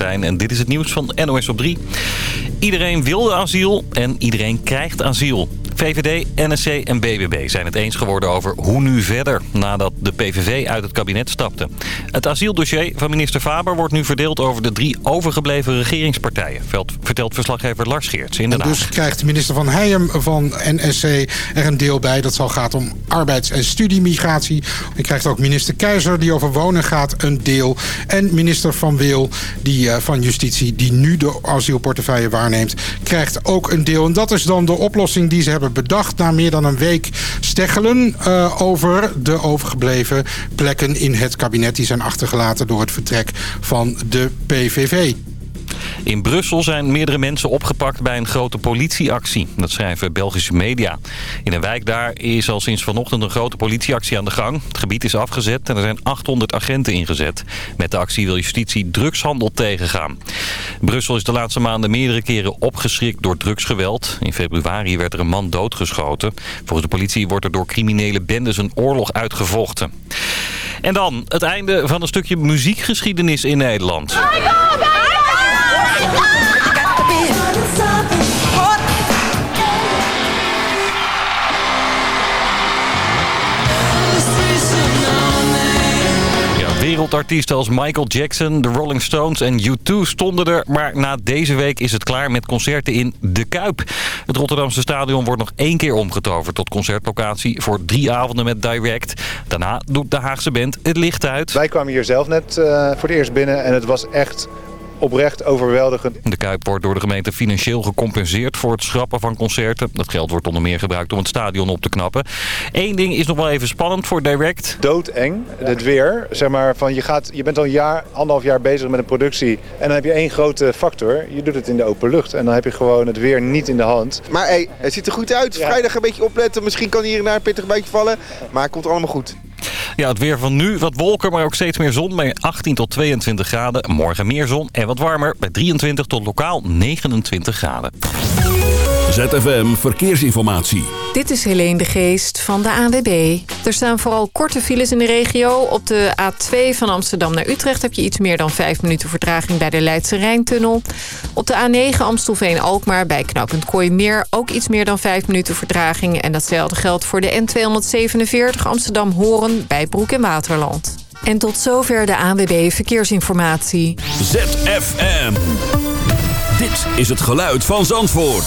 En dit is het nieuws van NOS op 3. Iedereen wilde asiel en iedereen krijgt asiel. VVD, NSC en BBB zijn het eens geworden over hoe nu verder... nadat de PVV uit het kabinet stapte. Het asieldossier van minister Faber wordt nu verdeeld over de drie overgebleven regeringspartijen... vertelt verslaggever Lars Geerts in Den Haag. Dus krijgt minister Van Heijem van NSC er een deel bij. Dat zal gaat om arbeids- en studiemigratie. Je krijgt ook minister Keizer die over wonen gaat een deel. En minister Van Wil die, uh, van Justitie die nu de asielportefeuille waarneemt... krijgt ook een deel. En dat is dan de oplossing die ze hebben bedacht na meer dan een week steggelen uh, over de overgebleven plekken in het kabinet. Die zijn achtergelaten door het vertrek van de PVV. In Brussel zijn meerdere mensen opgepakt bij een grote politieactie. Dat schrijven Belgische media. In een wijk daar is al sinds vanochtend een grote politieactie aan de gang. Het gebied is afgezet en er zijn 800 agenten ingezet. Met de actie wil justitie drugshandel tegengaan. Brussel is de laatste maanden meerdere keren opgeschrikt door drugsgeweld. In februari werd er een man doodgeschoten. Volgens de politie wordt er door criminele bendes een oorlog uitgevochten. En dan het einde van een stukje muziekgeschiedenis in Nederland. Wereldartiesten als Michael Jackson, de Rolling Stones en U2 stonden er. Maar na deze week is het klaar met concerten in De Kuip. Het Rotterdamse stadion wordt nog één keer omgetoverd tot concertlocatie voor drie avonden met Direct. Daarna doet de Haagse band het licht uit. Wij kwamen hier zelf net uh, voor het eerst binnen en het was echt oprecht overweldigend. De Kuip wordt door de gemeente financieel gecompenseerd voor het schrappen van concerten. Dat geld wordt onder meer gebruikt om het stadion op te knappen. Eén ding is nog wel even spannend voor Direct. Doodeng, het weer. Zeg maar van je, gaat, je bent al een jaar, anderhalf jaar bezig met een productie. En dan heb je één grote factor. Je doet het in de open lucht. En dan heb je gewoon het weer niet in de hand. Maar hey, het ziet er goed uit. Vrijdag een beetje opletten. Misschien kan hier en daar een pittig beetje vallen. Maar het komt allemaal goed. Ja, het weer van nu. Wat wolken, maar ook steeds meer zon. Bij 18 tot 22 graden. Morgen meer zon en wat warmer. Bij 23 tot lokaal 29 graden. ZFM Verkeersinformatie. Dit is Helene de Geest van de ANWB. Er staan vooral korte files in de regio. Op de A2 van Amsterdam naar Utrecht heb je iets meer dan 5 minuten vertraging bij de Leidse Rijntunnel. Op de A9 Amstelveen-Alkmaar bij knooppunt Kooimeer ook iets meer dan 5 minuten vertraging. En datzelfde geldt voor de N247 Amsterdam-Horen bij Broek en Waterland. En tot zover de ANWB Verkeersinformatie. ZFM. Dit is het geluid van Zandvoort.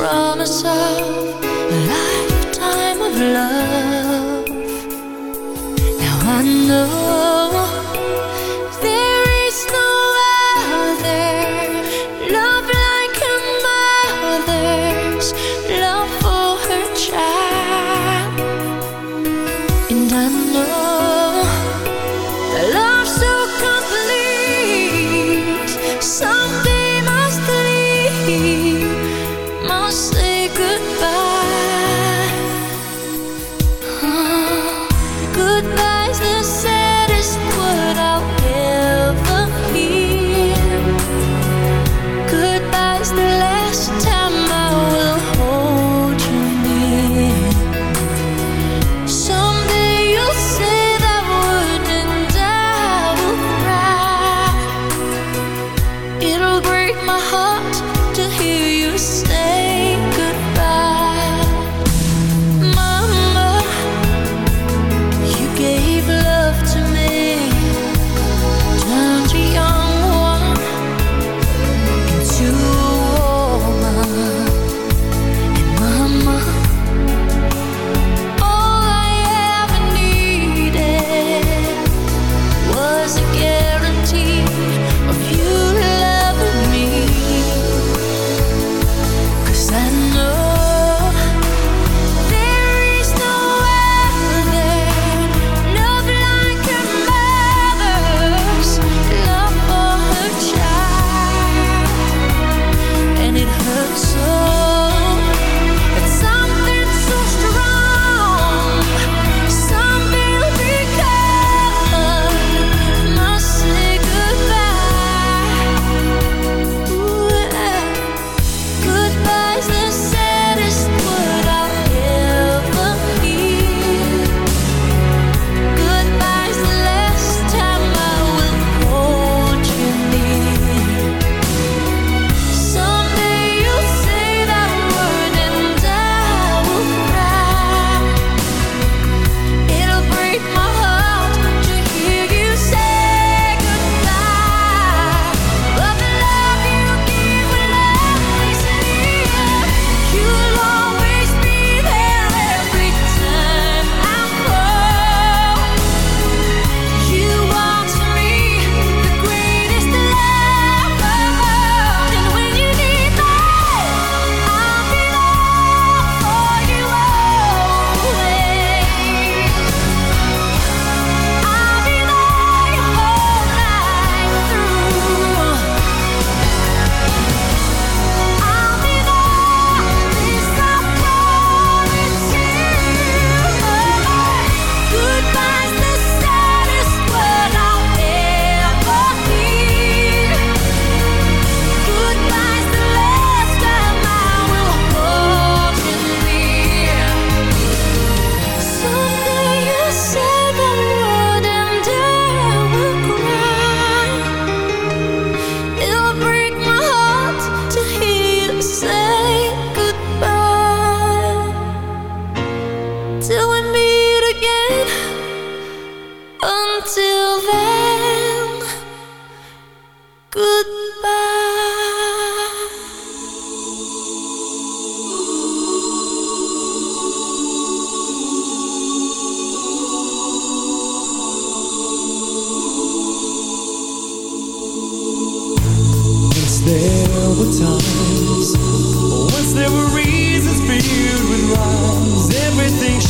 Promise of a lifetime of love. Now I know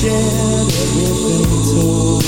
借的不回头。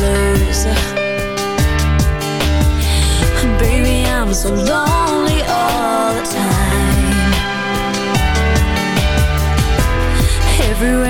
lose. Baby, I'm so lonely all the time. Everywhere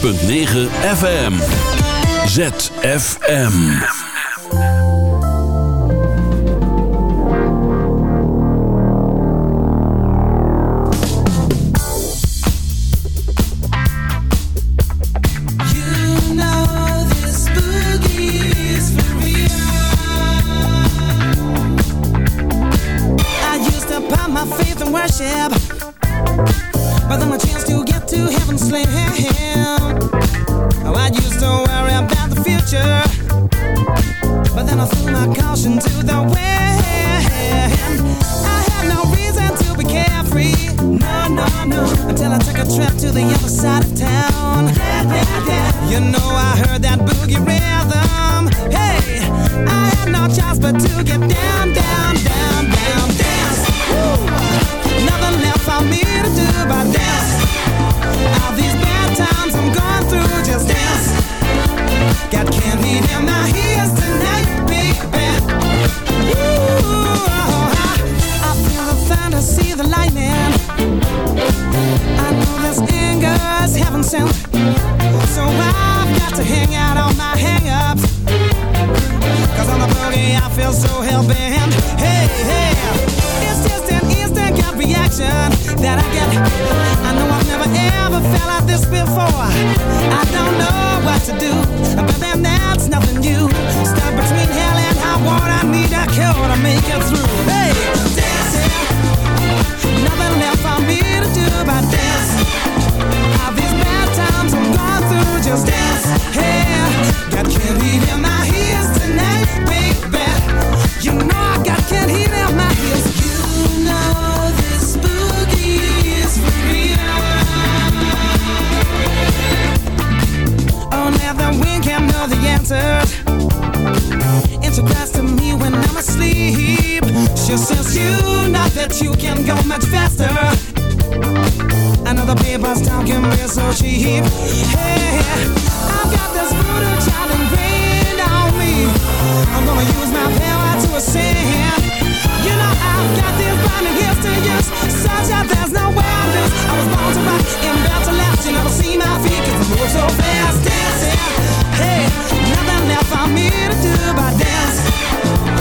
.9 FM. ZFM. feel so hell-bent Hey, hey. It's just an instant gut reaction That I get. I know I've never ever felt like this before. I don't know what to do. That you can go much faster. Another paper's talking real so cheap. Hey, I've got this voodoo child ingrained on me. I'm gonna use my power to ascend. You know I've got this blinding gifts to use, such that there's no way I lose. I was born to rock and built to last. You never see my feet 'cause I move so fast, dancing. Hey, nothing left for me to do but dance.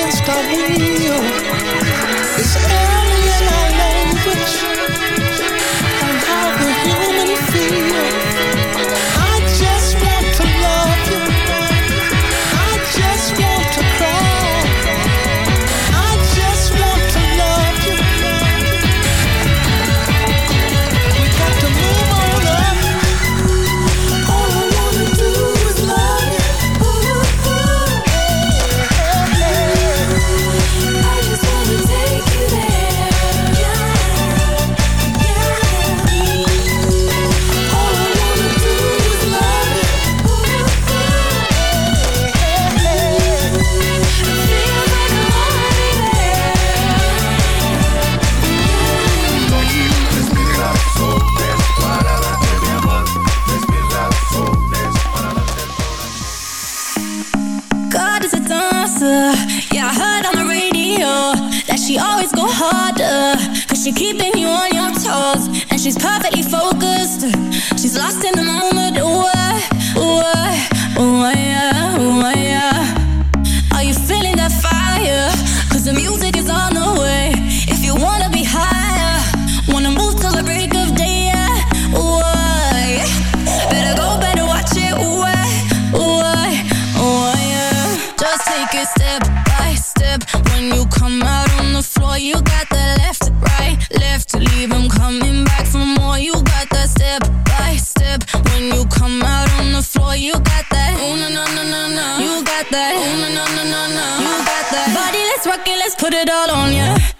against our will. It's early and I know. keeping you on your toes And she's perfectly focused She's lost in the moment Ooh, ooh, ooh, yeah, ooh, yeah all on you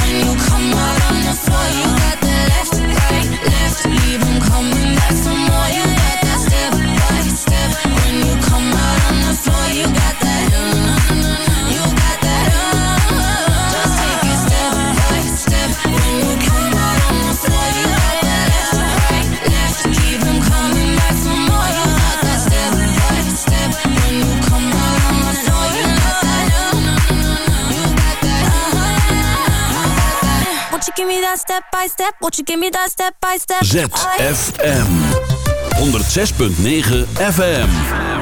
give me that step by step? Won't you give me that step by step? ZFM 106.9 FM.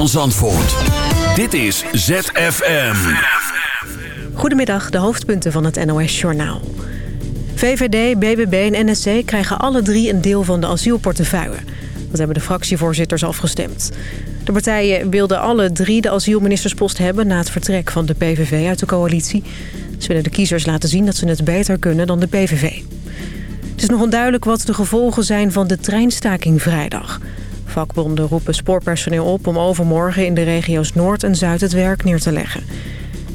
Van Zandvoort. Dit is ZFM. Goedemiddag, de hoofdpunten van het NOS-journaal. VVD, BBB en NSC krijgen alle drie een deel van de asielportefeuille. Dat hebben de fractievoorzitters afgestemd. De partijen wilden alle drie de asielministerspost hebben... na het vertrek van de PVV uit de coalitie. Ze willen de kiezers laten zien dat ze het beter kunnen dan de PVV. Het is nog onduidelijk wat de gevolgen zijn van de treinstaking vrijdag. Vakbonden roepen spoorpersoneel op om overmorgen in de regio's Noord en Zuid het werk neer te leggen.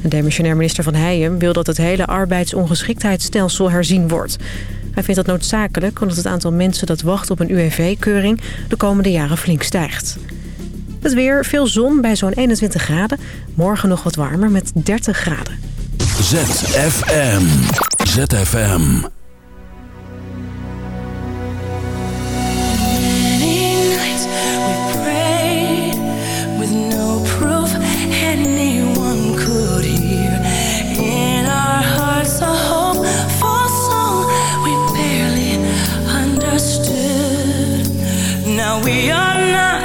En demissionair minister Van Heijem wil dat het hele arbeidsongeschiktheidsstelsel herzien wordt. Hij vindt dat noodzakelijk omdat het aantal mensen dat wacht op een UWV-keuring de komende jaren flink stijgt. Het weer, veel zon bij zo'n 21 graden. Morgen nog wat warmer met 30 graden. ZFM. ZFM. We are not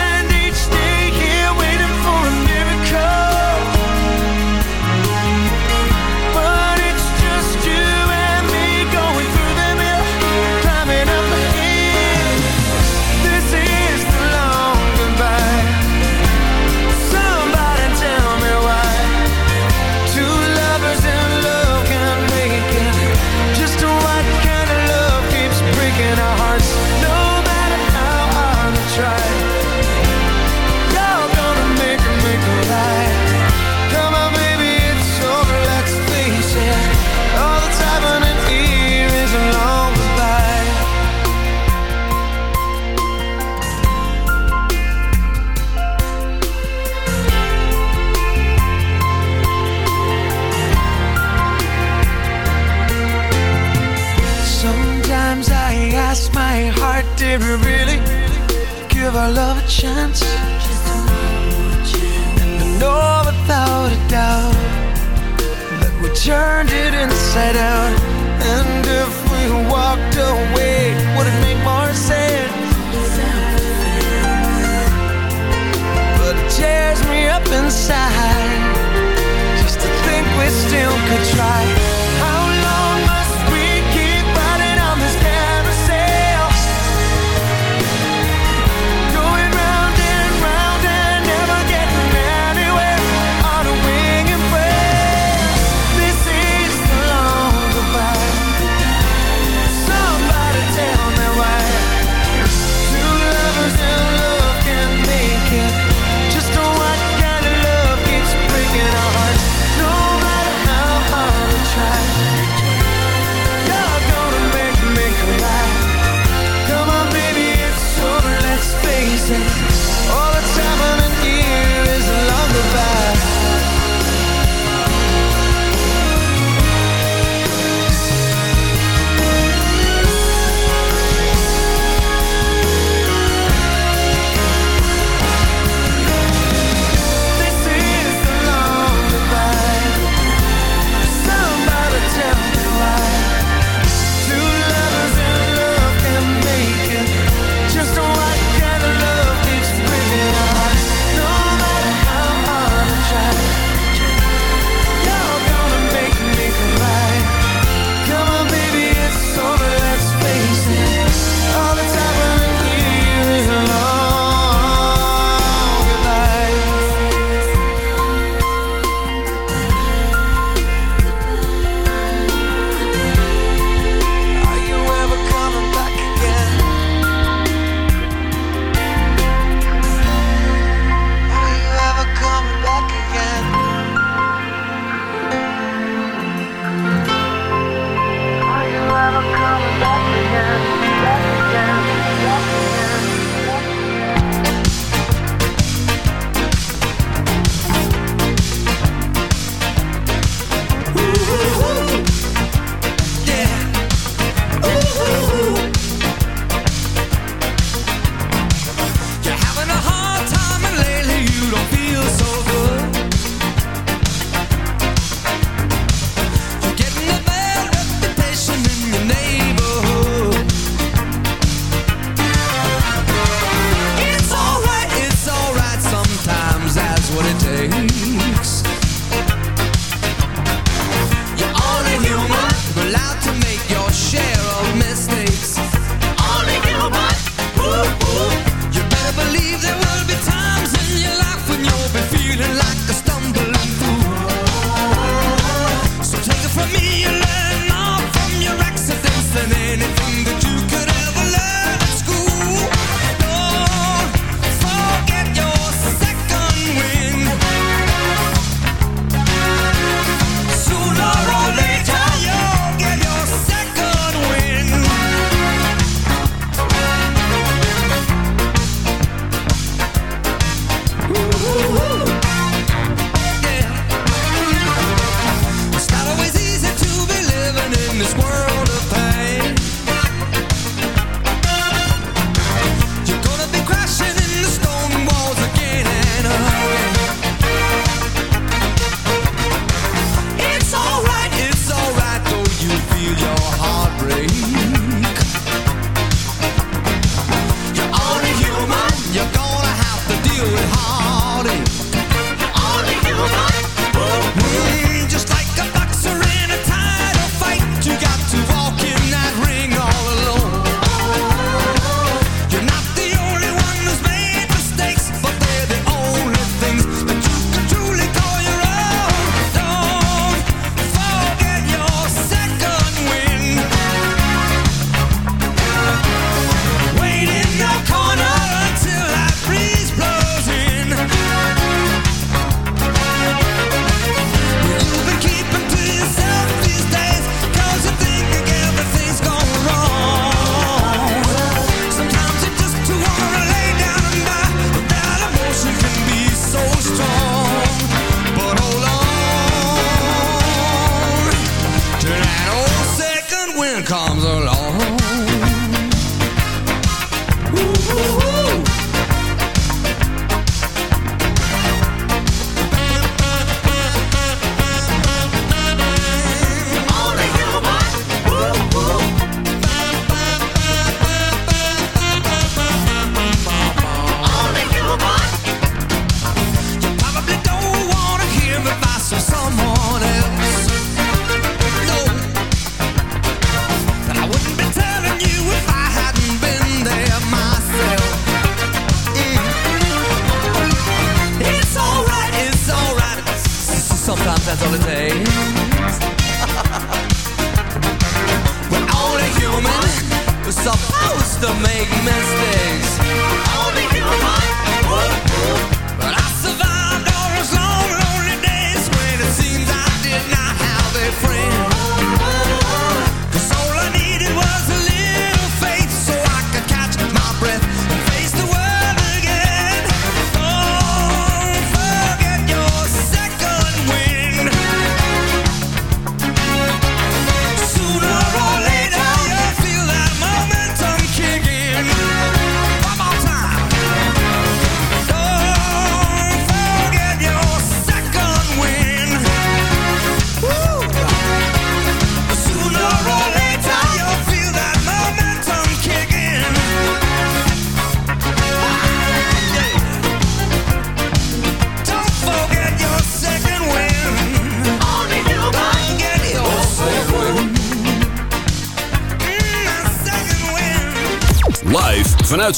did we really give our love a chance? And I know without a doubt that we turned it inside out. And if we walked away, would it make more sense? But it tears me up inside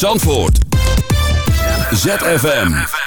Zandvoort. ZFM.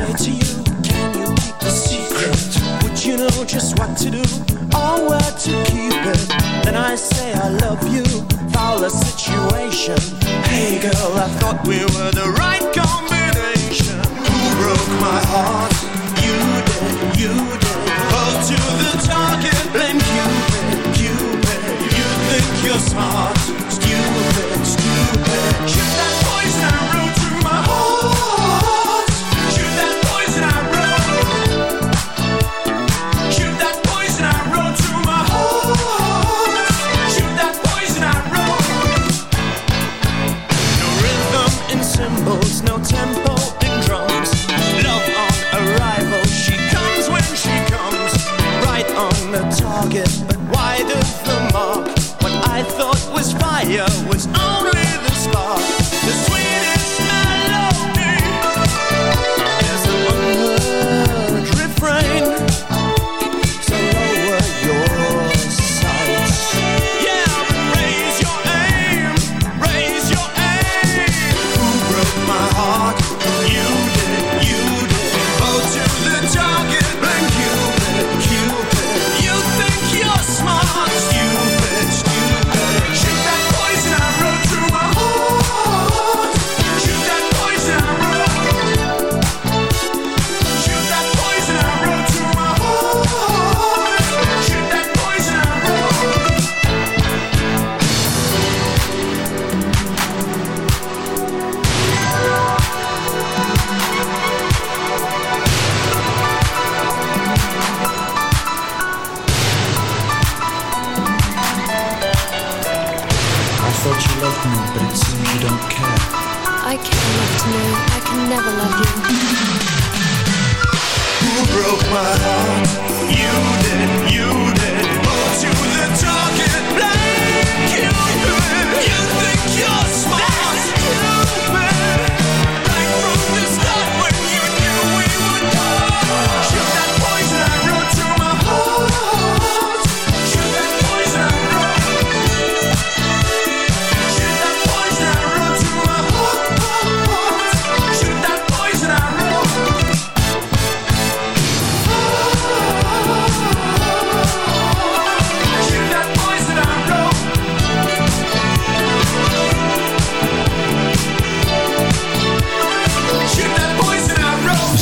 say to you, can you keep the secret? Would you know just what to do or where to keep it? Then I say I love you, foul the situation. Hey girl, I thought we were the right combination. Who broke my heart? You did, you did. Hold to the target, blame Cupid, Cupid. You think you're smart. fire was only but it seems you don't care. I care not to know, I can never love you. Who broke my heart? You did, you did. Brought you the target, like you, you think you're smart, stupid.